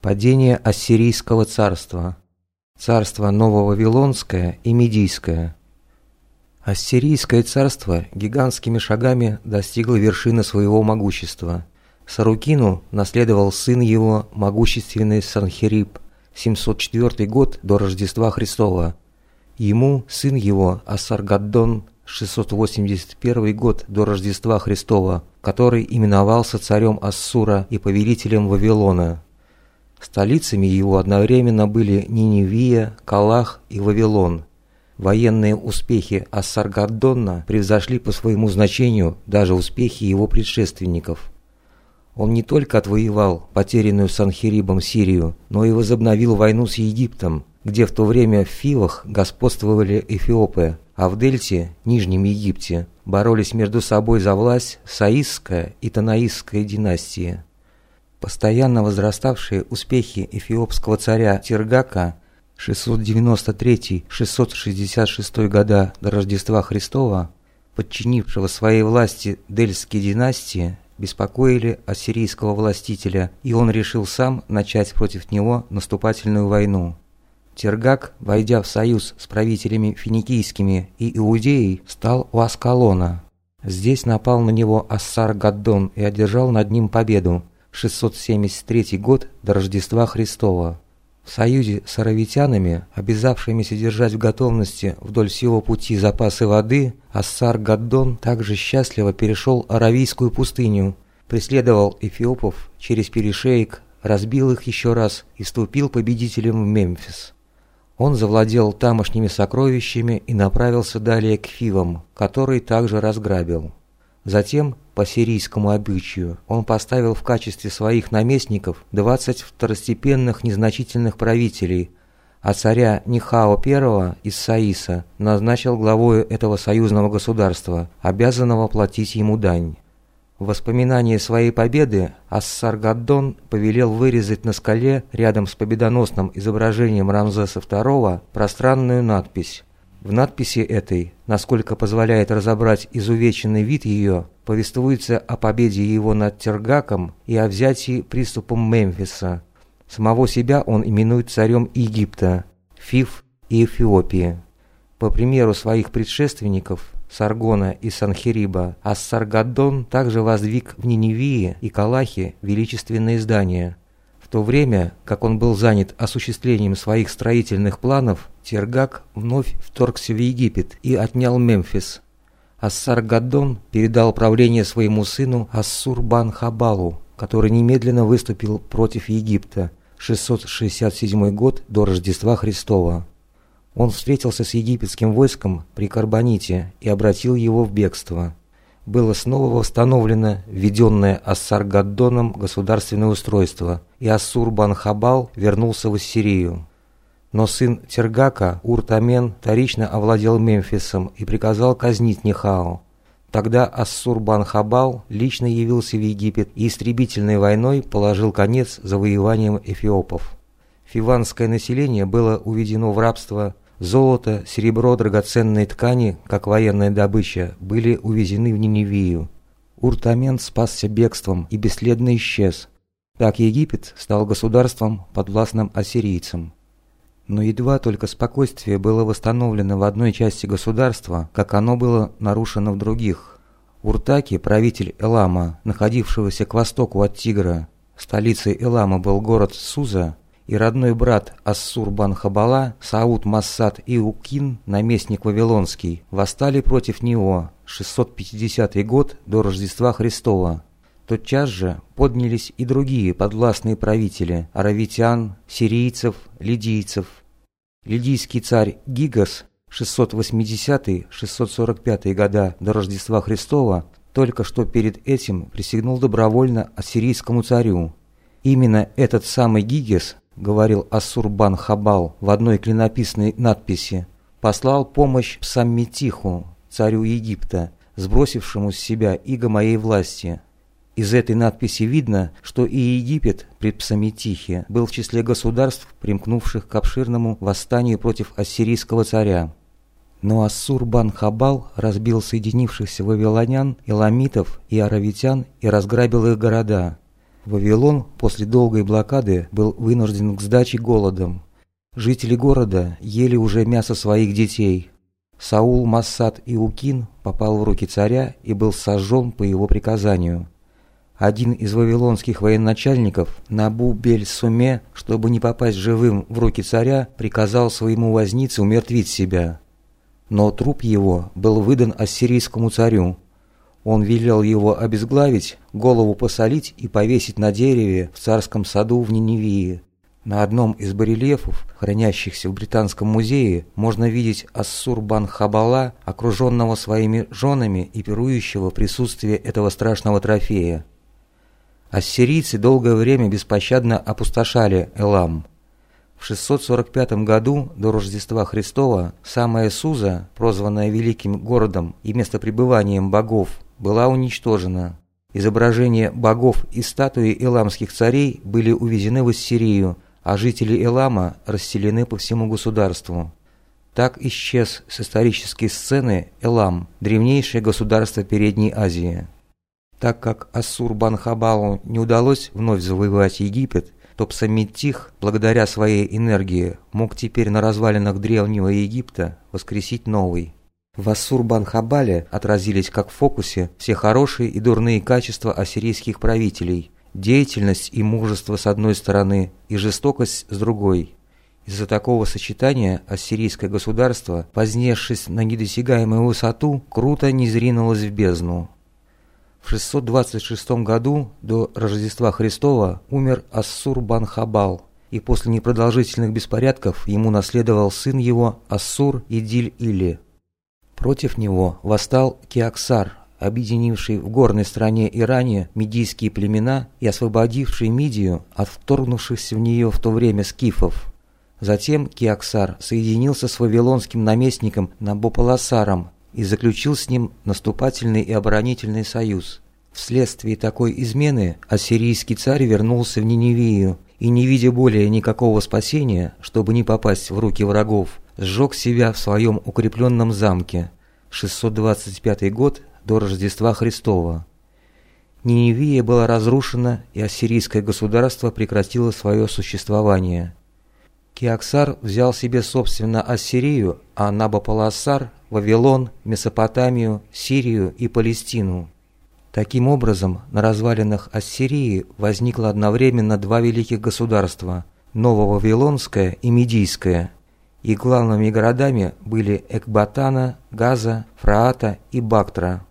Падение Ассирийского царства. Царство Нововавилонское и Медийское. Ассирийское царство гигантскими шагами достигло вершины своего могущества. Сарукину наследовал сын его, могущественный Санхериб, 704 год до Рождества Христова. Ему сын его, Асаргаддон, 681 год до Рождества Христова, который именовался царем Ассура и повелителем Вавилона. Столицами его одновременно были Ниневия, Калах и Вавилон. Военные успехи Ассаргаддона превзошли по своему значению даже успехи его предшественников. Он не только отвоевал потерянную Санхерибом Сирию, но и возобновил войну с Египтом, где в то время в Фивах господствовали эфиопы, а в Дельте, Нижнем Египте, боролись между собой за власть Саисская и Танаисская династии. Постоянно возраставшие успехи эфиопского царя Тиргака 693-666 года до Рождества Христова, подчинившего своей власти Дельские династии, беспокоили ассирийского властителя, и он решил сам начать против него наступательную войну. Тергак, войдя в союз с правителями финикийскими и Иудеей, стал у Аскалона. Здесь напал на него Ассар Гаддон и одержал над ним победу, 673 год до Рождества Христова. В союзе с аравитянами, обязавшимися держать в готовности вдоль всего пути запасы воды, Ассар Гаддон также счастливо перешел Аравийскую пустыню, преследовал эфиопов через перешеек, разбил их еще раз и вступил победителем в Мемфис. Он завладел тамошними сокровищами и направился далее к Фивам, который также разграбил. Затем, по сирийскому обычаю, он поставил в качестве своих наместников 20 второстепенных незначительных правителей, а царя Нихао I из Саиса назначил главой этого союзного государства, обязанного платить ему дань. В воспоминание своей победы Ассаргаддон повелел вырезать на скале рядом с победоносным изображением Рамзеса II пространную надпись в надписи этой, насколько позволяет разобрать изувеченный вид ее, повествуется о победе его над Тергаком и о взятии приступом Мемфиса. Самого себя он именует царем Египта, Фиф и Эфиопии. По примеру своих предшественников, Саргона и Санхериба, Ассаргаддон также воздвиг в Ниневии и Калахе величественные здания – в то время, как он был занят осуществлением своих строительных планов, Тергак вновь вторгся в Египет и отнял Мемфис. Ассар-Гаддон передал правление своему сыну Ассур-бан-Хабалу, который немедленно выступил против Египта, 667 год до Рождества Христова. Он встретился с египетским войском при Карбоните и обратил его в бегство было снова восстановлено введенное Ассаргаддоном государственное устройство, и Ассур-бан-Хабал вернулся в Ассирию. Но сын Тергака, Уртамен, вторично овладел Мемфисом и приказал казнить Нехао. Тогда Ассур-бан-Хабал лично явился в Египет и истребительной войной положил конец завоеваниям эфиопов. Фиванское население было уведено в рабство Золото, серебро, драгоценные ткани, как военная добыча, были увезены в Ниневию. Уртамент спасся бегством и бесследно исчез. Так Египет стал государством, подвластным ассирийцам. Но едва только спокойствие было восстановлено в одной части государства, как оно было нарушено в других. Уртаки, правитель Элама, находившегося к востоку от Тигра, столицей Элама был город Суза, и родной брат Ассур-бан-Хабала, Сауд Массад и Укин, наместник Вавилонский, восстали против него 650 год до Рождества Христова. Тотчас же поднялись и другие подвластные правители – аравитян, сирийцев, лидийцев. Лидийский царь Гигас 680-645 года до Рождества Христова только что перед этим присягнул добровольно ассирийскому царю. Именно этот самый Гигес говорил Ассурбан Хабал в одной клинописной надписи, послал помощь Псамметиху, царю Египта, сбросившему с себя иго моей власти. Из этой надписи видно, что и Египет при Псаметихе был в числе государств, примкнувших к обширному восстанию против ассирийского царя. Но Ассур-бан-Хабал разбил соединившихся вавилонян, иламитов и аравитян и разграбил их города – Вавилон после долгой блокады был вынужден к сдаче голодом. Жители города ели уже мясо своих детей. Саул Массад Иукин попал в руки царя и был сожжен по его приказанию. Один из вавилонских военачальников, Набу Бель-Суме, чтобы не попасть живым в руки царя, приказал своему вознице умертвить себя. Но труп его был выдан ассирийскому царю. Он велел его обезглавить, голову посолить и повесить на дереве в царском саду в Ниневии. На одном из барельефов, хранящихся в Британском музее, можно видеть Ассурбан-Хабала, окруженного своими женами и пирующего в присутствии этого страшного трофея. Ассирийцы долгое время беспощадно опустошали Элам. В 645 году до Рождества Христова самая Суза, прозванная Великим городом и местопребыванием богов, была уничтожена. Изображения богов и статуи эламских царей были увезены в Ассирию, а жители Элама расселены по всему государству. Так исчез с исторической сцены Элам, древнейшее государство Передней Азии. Так как Ассур-Банхабалу не удалось вновь завоевать Египет, то Псаметих, благодаря своей энергии, мог теперь на развалинах древнего Египта воскресить новый. В Ассур-Банхабале отразились как в фокусе все хорошие и дурные качества ассирийских правителей, деятельность и мужество с одной стороны и жестокость с другой. Из-за такого сочетания ассирийское государство, вознесшись на недосягаемую высоту, круто низринулось в бездну. В 626 году до Рождества Христова умер Ассур-Бан-Хабал, и после непродолжительных беспорядков ему наследовал сын его Ассур-Идиль-Или. Против него восстал Киаксар, объединивший в горной стране Иране медийские племена и освободивший Мидию от вторгнувшихся в нее в то время скифов. Затем Киаксар соединился с вавилонским наместником Набополосаром и заключил с ним наступательный и оборонительный союз. Вследствие такой измены ассирийский царь вернулся в Ниневию и, не видя более никакого спасения, чтобы не попасть в руки врагов, сжег себя в своем укрепленном замке. 625 год до Рождества Христова. Ниневия была разрушена, и ассирийское государство прекратило свое существование. Киаксар взял себе собственно Ассирию, а Набополоссар – Вавилон, Месопотамию, Сирию и Палестину. Таким образом, на развалинах Ассирии возникло одновременно два великих государства – Нововавилонское и Медийское, и главными городами были Экбатана, Газа, Фраата и Бактра –